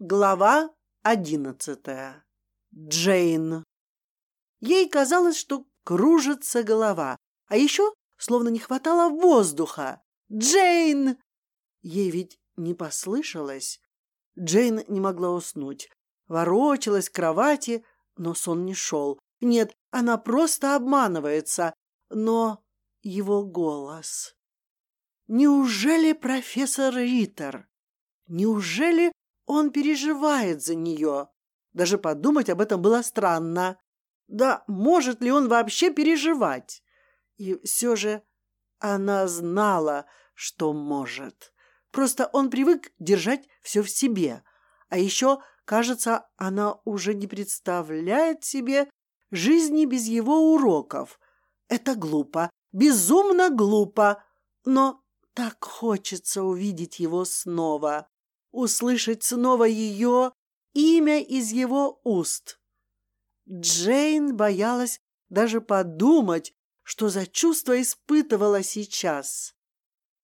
Глава одиннадцатая. Джейн. Ей казалось, что кружится голова, а еще словно не хватало воздуха. Джейн! Ей ведь не послышалось. Джейн не могла уснуть. Ворочалась в кровати, но сон не шел. Нет, она просто обманывается. Но его голос... Неужели профессор Риттер? Неужели он переживает за нее? Даже подумать об этом было странно. Да может ли он вообще переживать? И все же она знала, что может. Просто он привык держать все в себе. А еще, кажется, она уже не представляет себе жизни без его уроков. Это глупо, безумно глупо, но так хочется увидеть его снова, услышать снова ее имя из его уст. Джейн боялась даже подумать, что за чувство испытывала сейчас,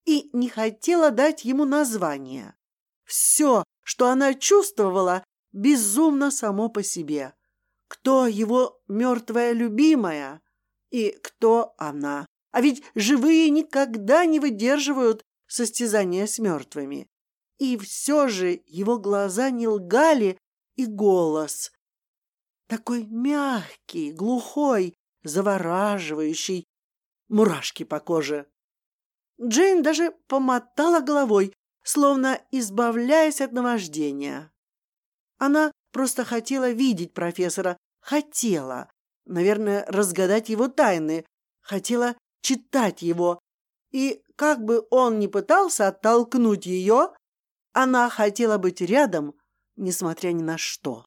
и не хотела дать ему название. Все, что она чувствовала, безумно само по себе. Кто его мертвая любимая и кто она? А ведь живые никогда не выдерживают состязания с мертвыми. И все же его глаза не лгали, и голос. Такой мягкий, глухой, завораживающий, мурашки по коже. Джейн даже помотала головой, словно избавляясь от наваждения. Она просто хотела видеть профессора, хотела, наверное, разгадать его тайны, хотела читать его. И как бы он ни пытался оттолкнуть ее, она хотела быть рядом, несмотря ни на что.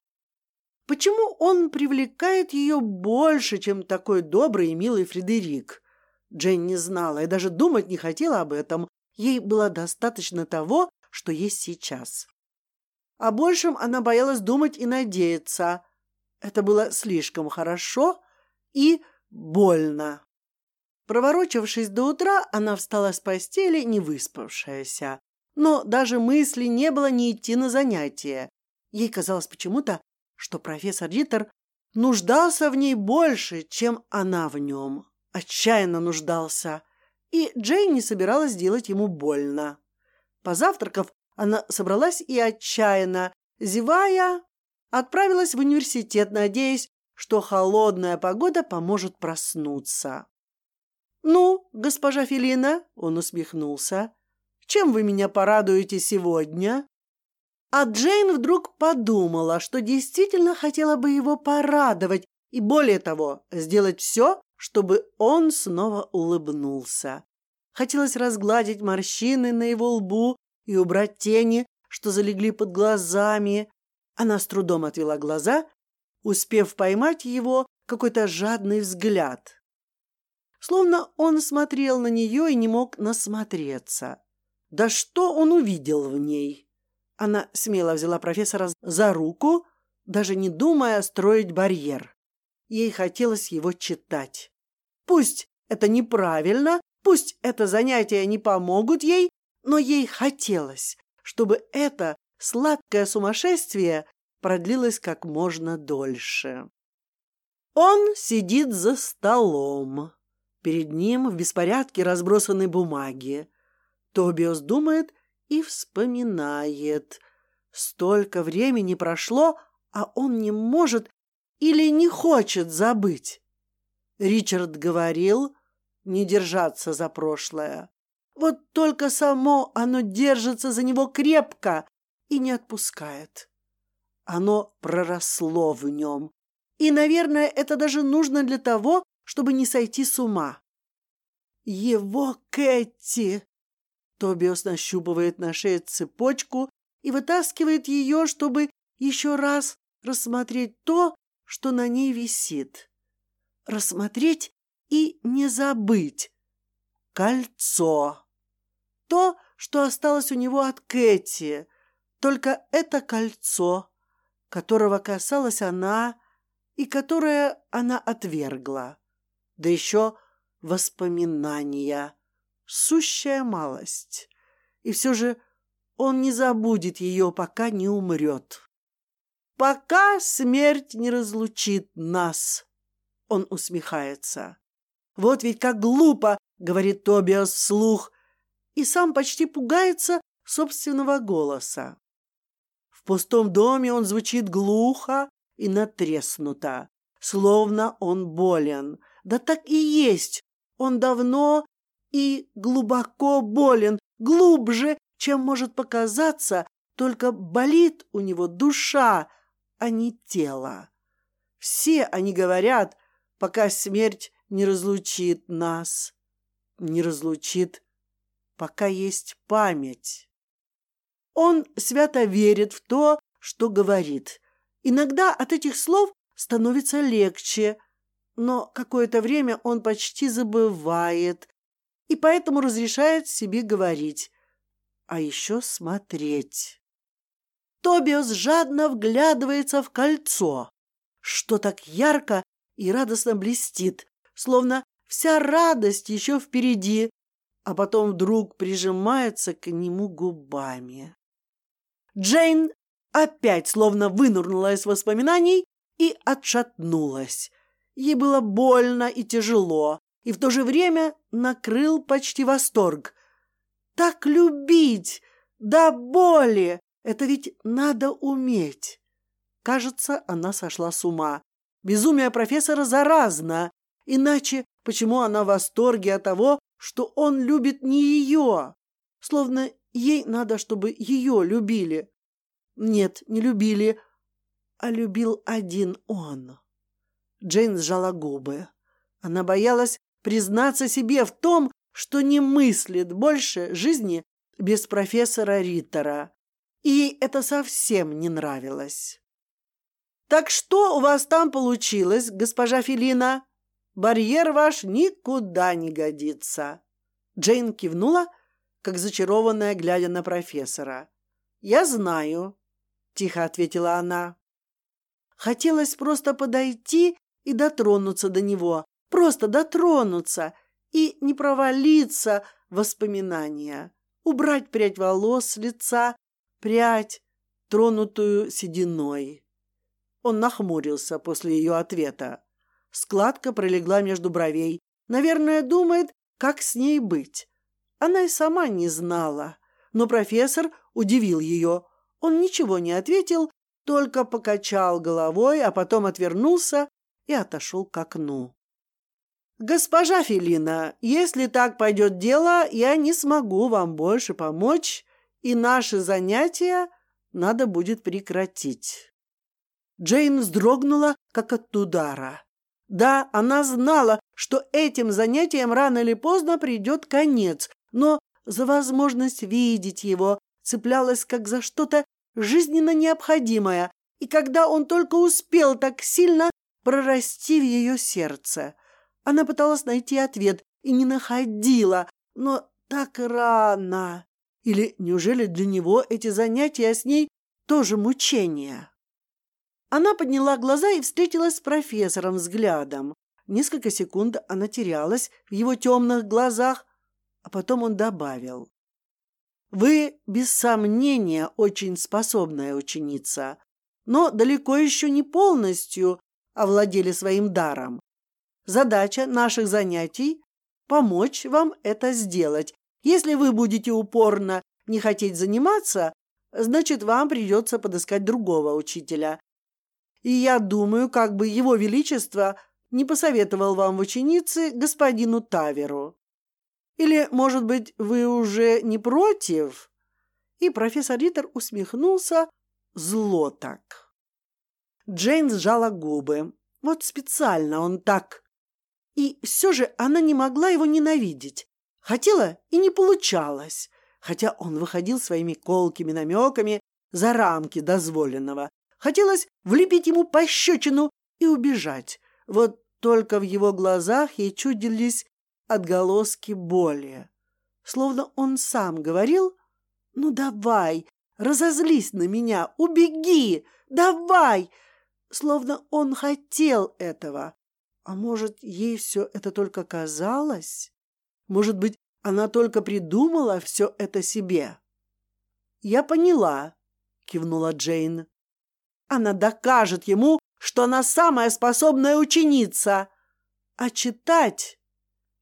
Почему он привлекает ее больше, чем такой добрый и милый Фредерик? Джейн не знала и даже думать не хотела об этом. Ей было достаточно того, что есть сейчас. О большем она боялась думать и надеяться. Это было слишком хорошо и больно. Проворочившись до утра, она встала с постели, не выспавшаяся. Но даже мысли не было не идти на занятия. Ей казалось почему-то, что профессор Риттер нуждался в ней больше, чем она в нем. Отчаянно нуждался. И Джейн не собиралась делать ему больно. Позавтракав, она собралась и отчаянно, зевая, отправилась в университет, надеясь, что холодная погода поможет проснуться. «Ну, госпожа Филина», — он усмехнулся, — «чем вы меня порадуете сегодня?» А Джейн вдруг подумала, что действительно хотела бы его порадовать и, более того, сделать все, чтобы он снова улыбнулся. Хотелось разгладить морщины на его лбу и убрать тени, что залегли под глазами. Она с трудом отвела глаза, успев поймать его какой-то жадный взгляд словно он смотрел на нее и не мог насмотреться. Да что он увидел в ней? Она смело взяла профессора за руку, даже не думая строить барьер. Ей хотелось его читать. Пусть это неправильно, пусть это занятия не помогут ей, но ей хотелось, чтобы это сладкое сумасшествие продлилось как можно дольше. Он сидит за столом. Перед ним в беспорядке разбросаны бумаги. Тобиос думает и вспоминает. Столько времени прошло, а он не может или не хочет забыть. Ричард говорил не держаться за прошлое. Вот только само оно держится за него крепко и не отпускает. Оно проросло в нем. И, наверное, это даже нужно для того, чтобы не сойти с ума. Его Кэти! Тобиос нащупывает на шее цепочку и вытаскивает ее, чтобы еще раз рассмотреть то, что на ней висит. Рассмотреть и не забыть. Кольцо. То, что осталось у него от Кэти. Только это кольцо, которого касалась она и которое она отвергла да еще воспоминания. Сущая малость. И все же он не забудет ее, пока не умрет. Пока смерть не разлучит нас. Он усмехается. Вот ведь как глупо, говорит Тобиас вслух, и сам почти пугается собственного голоса. В пустом доме он звучит глухо и натреснуто, словно он болен. Да так и есть. Он давно и глубоко болен, глубже, чем может показаться, только болит у него душа, а не тело. Все они говорят, пока смерть не разлучит нас, не разлучит, пока есть память. Он свято верит в то, что говорит. Иногда от этих слов становится легче, но какое-то время он почти забывает и поэтому разрешает себе говорить, а еще смотреть. Тобиас жадно вглядывается в кольцо, что так ярко и радостно блестит, словно вся радость еще впереди, а потом вдруг прижимается к нему губами. Джейн опять словно вынырнула из воспоминаний и отшатнулась. Ей было больно и тяжело, и в то же время накрыл почти восторг. Так любить, да боли, это ведь надо уметь. Кажется, она сошла с ума. Безумие профессора заразно. Иначе почему она в восторге от того, что он любит не ее? Словно ей надо, чтобы ее любили. Нет, не любили, а любил один он. Джейн сжала губы. Она боялась признаться себе в том, что не мыслит больше жизни без профессора Риттера. И это совсем не нравилось. «Так что у вас там получилось, госпожа Филина? Барьер ваш никуда не годится». Джейн кивнула, как зачарованная, глядя на профессора. «Я знаю», — тихо ответила она. Хотелось просто подойти и дотронуться до него, просто дотронуться и не провалиться в воспоминания, убрать прядь волос с лица, прядь, тронутую сединой. Он нахмурился после ее ответа. Складка пролегла между бровей. Наверное, думает, как с ней быть. Она и сама не знала. Но профессор удивил ее. Он ничего не ответил, только покачал головой, а потом отвернулся и отошел к окну. «Госпожа Филина, если так пойдет дело, я не смогу вам больше помочь, и наши занятия надо будет прекратить». Джейн вздрогнула, как от удара. Да, она знала, что этим занятиям рано или поздно придет конец, но за возможность видеть его цеплялась как за что-то жизненно необходимое, и когда он только успел так сильно прорасти в ее сердце – она пыталась найти ответ и не находила, но так рано. Или неужели для него эти занятия с ней тоже мучение? Она подняла глаза и встретилась с профессором взглядом. Несколько секунд она терялась в его темных глазах, а потом он добавил. «Вы, без сомнения, очень способная ученица, но далеко еще не полностью овладели своим даром. Задача наших занятий – помочь вам это сделать. Если вы будете упорно не хотеть заниматься, значит, вам придется подыскать другого учителя. И я думаю, как бы его величество не посоветовал вам в ученице господину Таверу. Или, может быть, вы уже не против?» И профессор Риттер усмехнулся зло так. Джейн сжала губы. Вот специально он так и все же она не могла его ненавидеть. Хотела и не получалось, хотя он выходил своими колкими намеками за рамки дозволенного. Хотелось влепить ему пощечину и убежать. Вот только в его глазах ей чудились отголоски боли. Словно он сам говорил «Ну давай, разозлись на меня, убеги, давай!» Словно он хотел этого, а может, ей все это только казалось? Может быть, она только придумала все это себе? Я поняла, кивнула Джейн. Она докажет ему, что она самая способная ученица. А читать,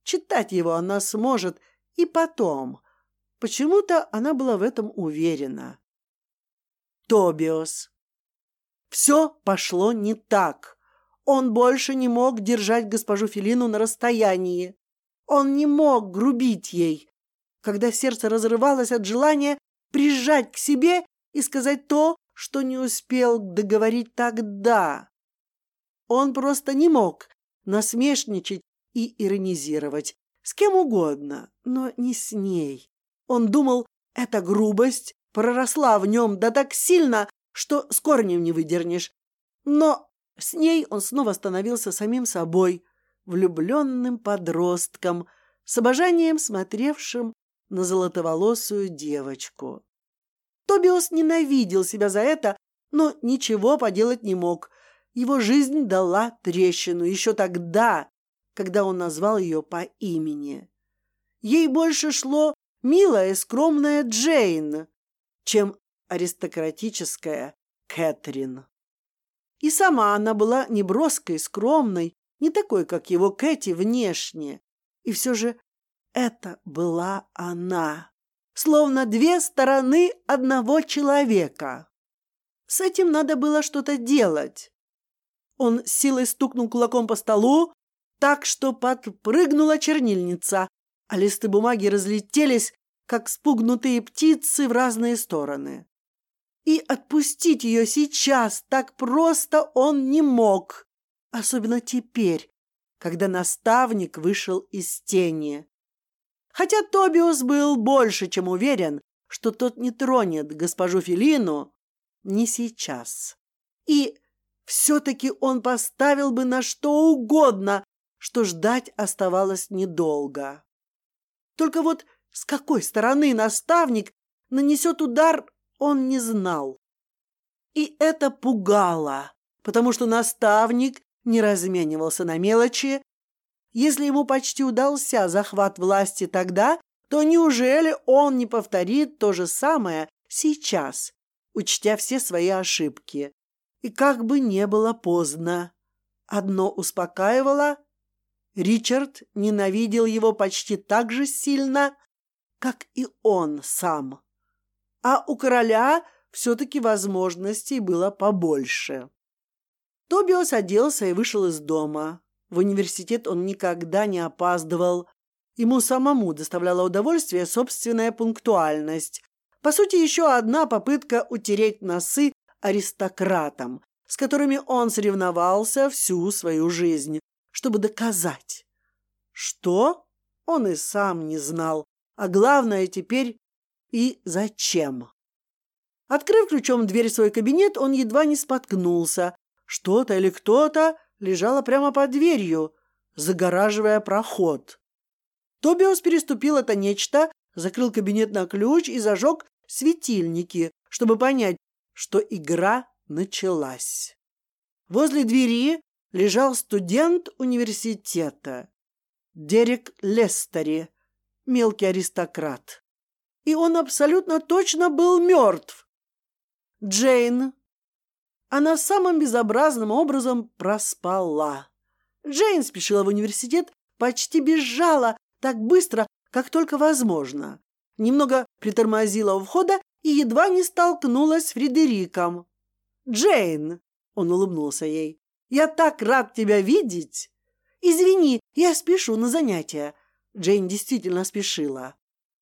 читать его она сможет и потом. Почему-то она была в этом уверена. Тобиос. Все пошло не так. Он больше не мог держать госпожу Филину на расстоянии. Он не мог грубить ей, когда сердце разрывалось от желания прижать к себе и сказать то, что не успел договорить тогда. Он просто не мог насмешничать и иронизировать с кем угодно, но не с ней. Он думал, эта грубость проросла в нем да так сильно, что с корнем не выдернешь. Но с ней он снова становился самим собой, влюбленным подростком, с обожанием смотревшим на золотоволосую девочку. Тобиос ненавидел себя за это, но ничего поделать не мог. Его жизнь дала трещину еще тогда, когда он назвал ее по имени. Ей больше шло милая скромная Джейн, чем аристократическая Кэтрин. И сама она была не броской, скромной, не такой, как его Кэти внешне. И все же это была она словно две стороны одного человека. С этим надо было что-то делать. Он силой стукнул кулаком по столу, так что подпрыгнула чернильница, а листы бумаги разлетелись, как спугнутые птицы в разные стороны. И отпустить ее сейчас так просто он не мог, особенно теперь, когда наставник вышел из тени. Хотя Тобиус был больше, чем уверен, что тот не тронет госпожу Филину не сейчас. И все-таки он поставил бы на что угодно, что ждать оставалось недолго. Только вот с какой стороны наставник нанесет удар, он не знал. И это пугало, потому что наставник не разменивался на мелочи если ему почти удался захват власти тогда, то неужели он не повторит то же самое сейчас, учтя все свои ошибки? И как бы не было поздно. Одно успокаивало — Ричард ненавидел его почти так же сильно, как и он сам. А у короля все-таки возможностей было побольше. Тобиос оделся и вышел из дома. В университет он никогда не опаздывал. Ему самому доставляла удовольствие собственная пунктуальность. По сути, еще одна попытка утереть носы аристократам, с которыми он соревновался всю свою жизнь, чтобы доказать. Что? Он и сам не знал. А главное теперь и зачем. Открыв ключом дверь в свой кабинет, он едва не споткнулся. Что-то или кто-то лежала прямо под дверью, загораживая проход. Тобиос переступил это нечто, закрыл кабинет на ключ и зажег светильники, чтобы понять, что игра началась. Возле двери лежал студент университета, Дерек Лестери, мелкий аристократ. И он абсолютно точно был мертв. Джейн она самым безобразным образом проспала. Джейн спешила в университет, почти бежала так быстро, как только возможно. Немного притормозила у входа и едва не столкнулась с Фредериком. «Джейн!» — он улыбнулся ей. «Я так рад тебя видеть!» «Извини, я спешу на занятия». Джейн действительно спешила.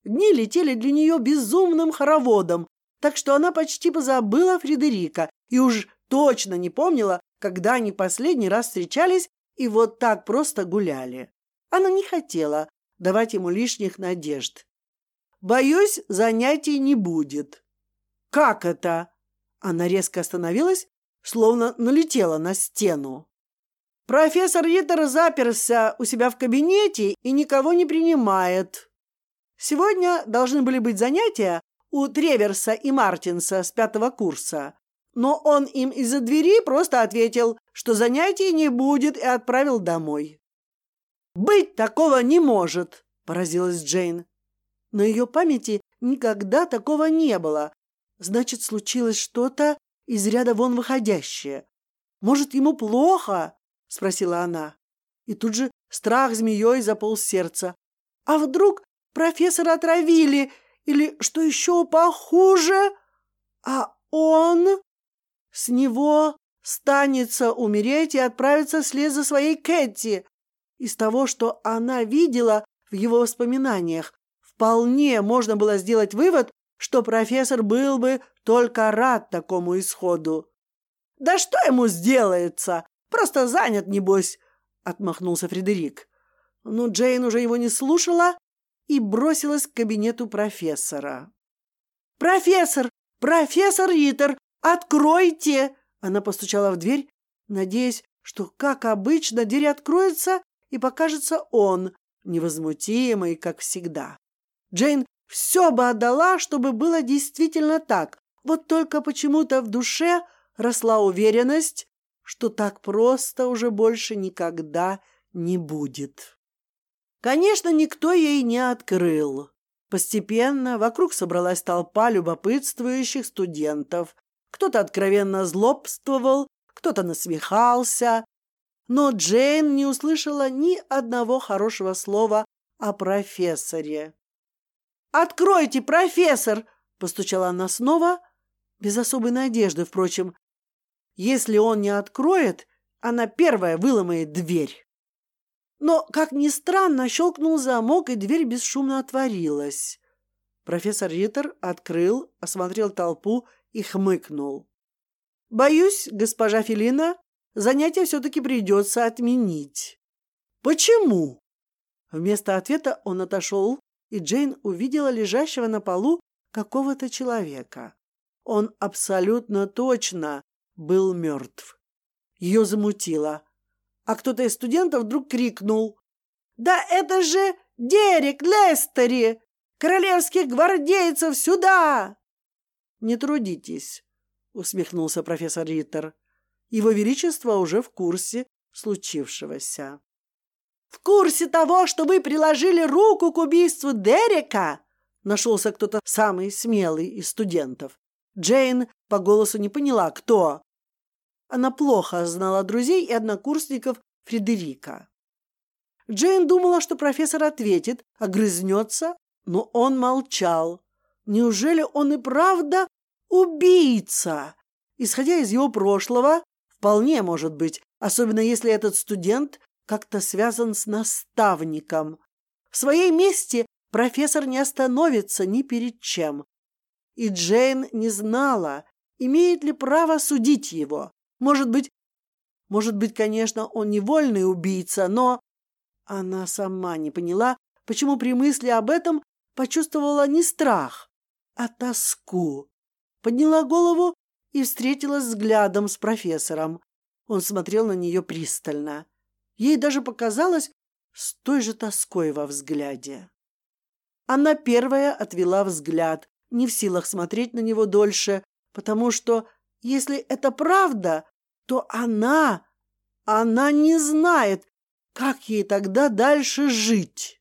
Дни летели для нее безумным хороводом, так что она почти позабыла Фредерика и уж точно не помнила, когда они последний раз встречались и вот так просто гуляли. Она не хотела давать ему лишних надежд. «Боюсь, занятий не будет». «Как это?» Она резко остановилась, словно налетела на стену. «Профессор Риттер заперся у себя в кабинете и никого не принимает. Сегодня должны были быть занятия у Треверса и Мартинса с пятого курса, но он им из-за двери просто ответил, что занятий не будет, и отправил домой. «Быть такого не может!» – поразилась Джейн. На ее памяти никогда такого не было, Значит, случилось что-то из ряда вон выходящее. Может, ему плохо? Спросила она. И тут же страх змеей заполз сердце. А вдруг профессора отравили или, что еще похуже, а он с него станется умереть и отправиться вслед за своей Кэти. Из того, что она видела в его воспоминаниях, вполне можно было сделать вывод, что профессор был бы только рад такому исходу. «Да что ему сделается? Просто занят, небось!» — отмахнулся Фредерик. Но Джейн уже его не слушала и бросилась к кабинету профессора. «Профессор! Профессор Риттер! Откройте!» Она постучала в дверь, надеясь, что, как обычно, дверь откроется и покажется он, невозмутимый, как всегда. Джейн все бы отдала, чтобы было действительно так. Вот только почему-то в душе росла уверенность, что так просто уже больше никогда не будет. Конечно, никто ей не открыл. Постепенно вокруг собралась толпа любопытствующих студентов. Кто-то откровенно злобствовал, кто-то насмехался. Но Джейн не услышала ни одного хорошего слова о профессоре. «Откройте, профессор!» — постучала она снова, без особой надежды, впрочем. Если он не откроет, она первая выломает дверь. Но, как ни странно, щелкнул замок, и дверь бесшумно отворилась. Профессор Риттер открыл, осмотрел толпу и хмыкнул. «Боюсь, госпожа Филина, занятие все-таки придется отменить». «Почему?» Вместо ответа он отошел и Джейн увидела лежащего на полу какого-то человека. Он абсолютно точно был мертв. Ее замутило. А кто-то из студентов вдруг крикнул. «Да это же Дерек Лестери! Королевских гвардейцев сюда!» «Не трудитесь», — усмехнулся профессор Риттер. «Его Величество уже в курсе случившегося». В курсе того, что вы приложили руку к убийству Дерека? Нашелся кто-то самый смелый из студентов. Джейн по голосу не поняла, кто. Она плохо знала друзей и однокурсников Фредерика. Джейн думала, что профессор ответит, огрызнется, но он молчал. Неужели он и правда убийца? Исходя из его прошлого, вполне может быть, особенно если этот студент как-то связан с наставником. В своей месте профессор не остановится ни перед чем. И Джейн не знала, имеет ли право судить его. Может быть, может быть, конечно, он невольный убийца, но она сама не поняла, почему при мысли об этом почувствовала не страх, а тоску. Подняла голову и встретилась взглядом с профессором. Он смотрел на нее пристально. Ей даже показалось с той же тоской во взгляде. Она первая отвела взгляд, не в силах смотреть на него дольше, потому что, если это правда, то она, она не знает, как ей тогда дальше жить.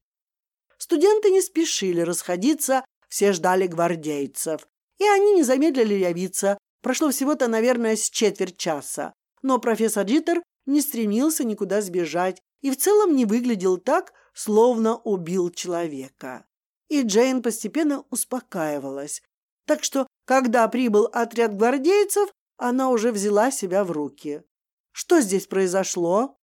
Студенты не спешили расходиться, все ждали гвардейцев, и они не замедлили явиться. Прошло всего-то, наверное, с четверть часа. Но профессор Риттер не стремился никуда сбежать и в целом не выглядел так, словно убил человека. И Джейн постепенно успокаивалась. Так что, когда прибыл отряд гвардейцев, она уже взяла себя в руки. Что здесь произошло?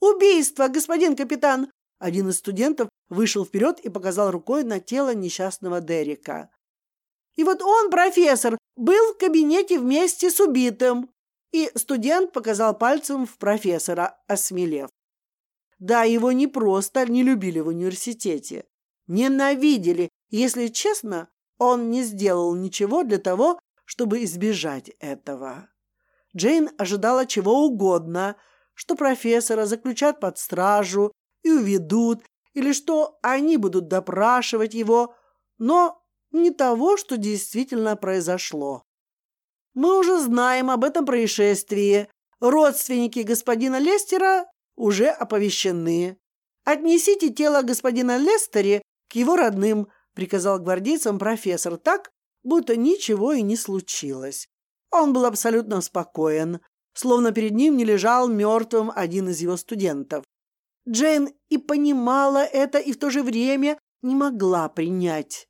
Убийство, господин капитан! Один из студентов вышел вперед и показал рукой на тело несчастного Дерека. И вот он, профессор, был в кабинете вместе с убитым. И студент показал пальцем в профессора, осмелев. Да, его не просто не любили в университете. Ненавидели. Если честно, он не сделал ничего для того, чтобы избежать этого. Джейн ожидала чего угодно, что профессора заключат под стражу и уведут, или что они будут допрашивать его, но не того, что действительно произошло. Мы уже знаем об этом происшествии. Родственники господина Лестера уже оповещены. Отнесите тело господина Лестери к его родным, приказал гвардейцам профессор так, будто ничего и не случилось. Он был абсолютно спокоен, словно перед ним не лежал мертвым один из его студентов. Джейн и понимала это, и в то же время не могла принять.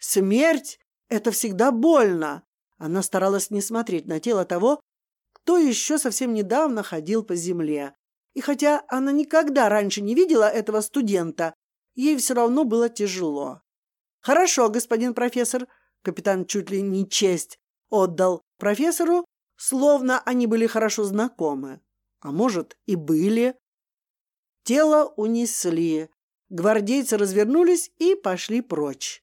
Смерть — это всегда больно. Она старалась не смотреть на тело того, кто еще совсем недавно ходил по земле. И хотя она никогда раньше не видела этого студента, ей все равно было тяжело. «Хорошо, господин профессор», — капитан чуть ли не честь отдал профессору, словно они были хорошо знакомы. А может, и были. Тело унесли. Гвардейцы развернулись и пошли прочь.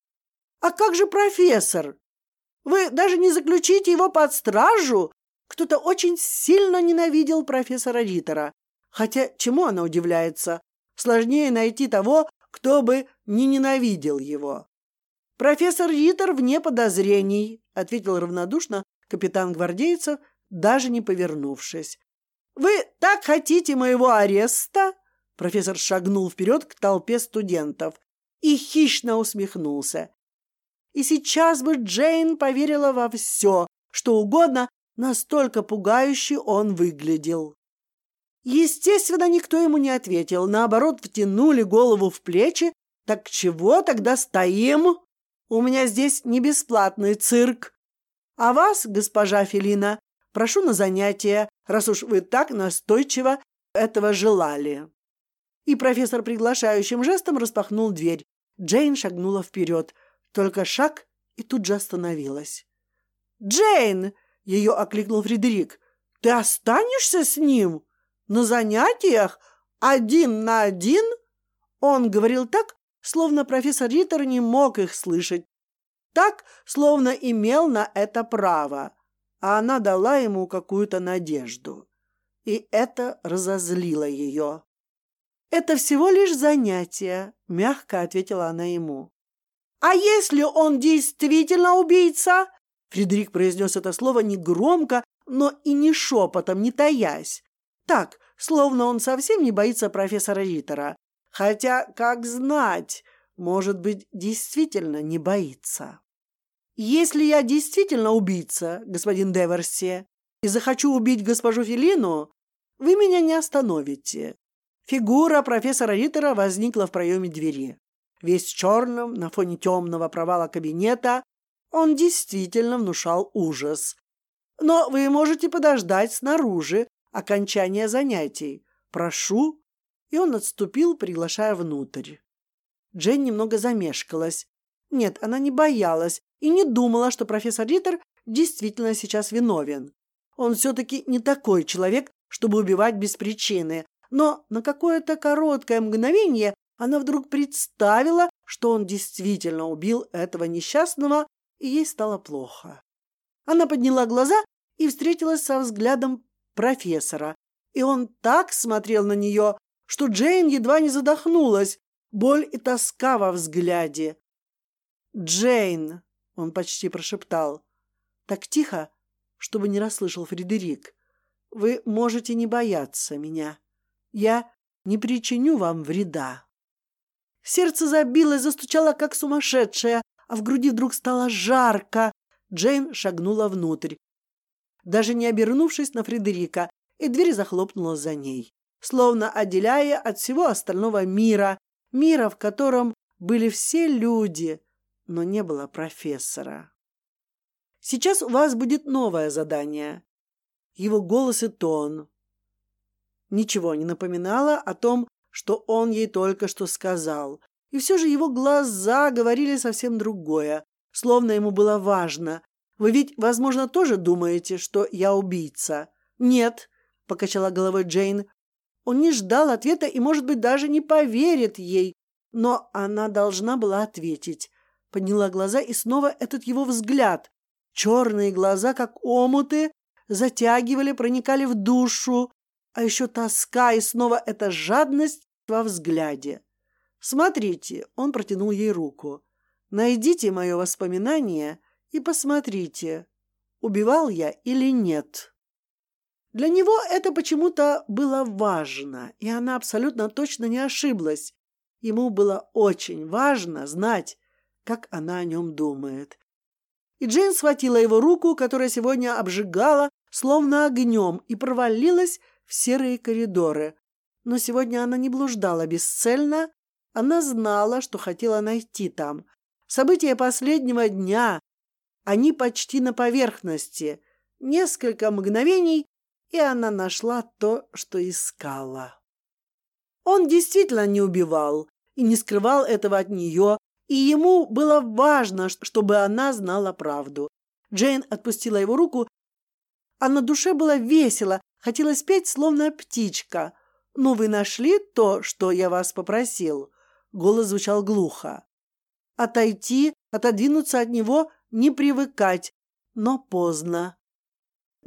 «А как же профессор? Вы даже не заключите его под стражу?» Кто-то очень сильно ненавидел профессора Риттера. Хотя чему она удивляется? Сложнее найти того, кто бы не ненавидел его. «Профессор Риттер вне подозрений», — ответил равнодушно капитан гвардейцев, даже не повернувшись. «Вы так хотите моего ареста?» Профессор шагнул вперед к толпе студентов и хищно усмехнулся. И сейчас бы Джейн поверила во все, что угодно, настолько пугающе он выглядел. Естественно, никто ему не ответил, наоборот, втянули голову в плечи. Так чего тогда стоим? У меня здесь не бесплатный цирк. А вас, госпожа Фелина, прошу на занятия, раз уж вы так настойчиво этого желали. И профессор приглашающим жестом распахнул дверь. Джейн шагнула вперед. Только шаг и тут же остановилась. «Джейн!» — ее окликнул Фредерик. «Ты останешься с ним? На занятиях? Один на один?» Он говорил так, словно профессор Риттер не мог их слышать. Так, словно имел на это право. А она дала ему какую-то надежду. И это разозлило ее. «Это всего лишь занятие», — мягко ответила она ему. «А если он действительно убийца?» Фредерик произнес это слово не громко, но и не шепотом, не таясь. Так, словно он совсем не боится профессора Риттера. Хотя, как знать, может быть, действительно не боится. Если я действительно убийца, господин Деверси, и захочу убить госпожу Филину, вы меня не остановите. Фигура профессора Риттера возникла в проеме двери. Весь в черном, на фоне темного провала кабинета, он действительно внушал ужас. Но вы можете подождать снаружи окончания занятий. Прошу. И он отступил, приглашая внутрь. Джейн немного замешкалась. Нет, она не боялась и не думала, что профессор Риттер действительно сейчас виновен. Он все-таки не такой человек, чтобы убивать без причины, но на какое-то короткое мгновение она вдруг представила, что он действительно убил этого несчастного, и ей стало плохо. Она подняла глаза и встретилась со взглядом профессора, и он так смотрел на нее, что Джейн едва не задохнулась, боль и тоска во взгляде. «Джейн!» — он почти прошептал. Так тихо, чтобы не расслышал Фредерик. «Вы можете не бояться меня». Я не причиню вам вреда. Сердце забилось, застучало, как сумасшедшее, а в груди вдруг стало жарко. Джейн шагнула внутрь, даже не обернувшись на Фредерика, и дверь захлопнулась за ней, словно отделяя от всего остального мира, мира, в котором были все люди, но не было профессора. Сейчас у вас будет новое задание. Его голос и тон, ничего не напоминало о том, что он ей только что сказал. И все же его глаза говорили совсем другое, словно ему было важно. Вы ведь, возможно, тоже думаете, что я убийца? Нет, покачала головой Джейн. Он не ждал ответа и, может быть, даже не поверит ей, но она должна была ответить. Подняла глаза и снова этот его взгляд. Черные глаза, как омуты, затягивали, проникали в душу, а еще тоска и снова эта жадность во взгляде. Смотрите, он протянул ей руку. Найдите мое воспоминание и посмотрите, убивал я или нет. Для него это почему-то было важно, и она абсолютно точно не ошиблась. Ему было очень важно знать, как она о нем думает. и Джейн схватила его руку, которая сегодня обжигала, словно огнем, и провалилась в серые коридоры. Но сегодня она не блуждала бесцельно, она знала, что хотела найти там. События последнего дня, они почти на поверхности. Несколько мгновений, и она нашла то, что искала. Он действительно не убивал и не скрывал этого от нее, и ему было важно, чтобы она знала правду. Джейн отпустила его руку, а на душе было весело, хотелось петь, словно птичка. «Ну, вы нашли то, что я вас попросил?» Голос звучал глухо. Отойти, отодвинуться от него, не привыкать, но поздно.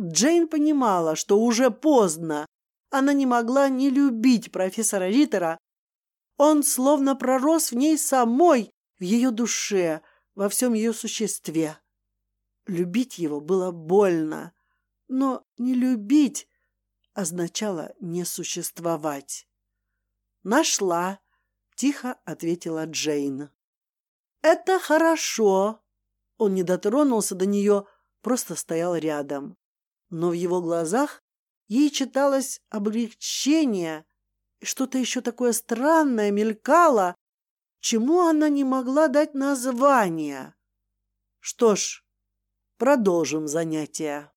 Джейн понимала, что уже поздно. Она не могла не любить профессора Риттера. Он словно пророс в ней самой, в ее душе, во всем ее существе. Любить его было больно, но не любить означало не существовать. «Нашла», — тихо ответила Джейн. «Это хорошо». Он не дотронулся до нее, просто стоял рядом. Но в его глазах ей читалось облегчение, и что-то еще такое странное мелькало, чему она не могла дать название. Что ж, продолжим занятие.